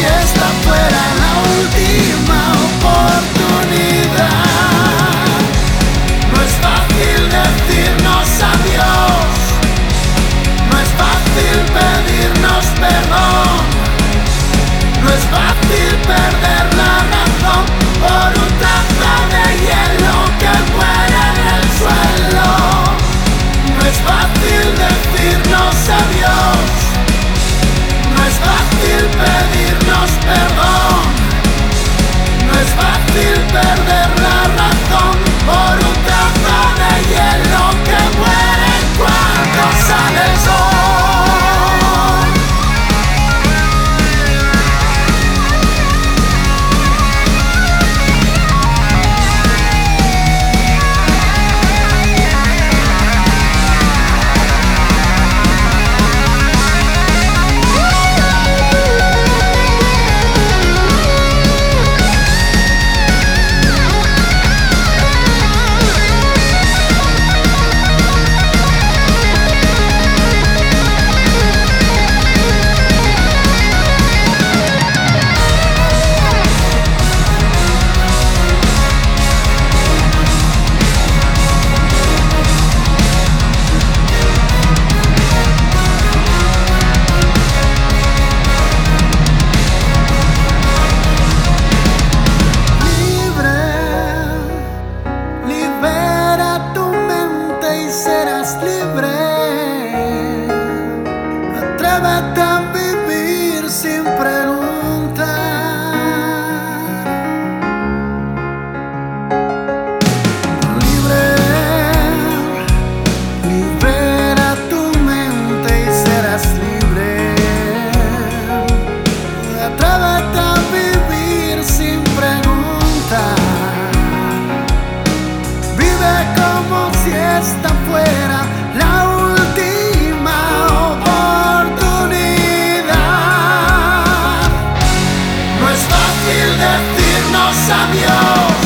si esta fuera la última oportunidad. Hasta fuera la última oportunidad. No es fácil decirnos adiós.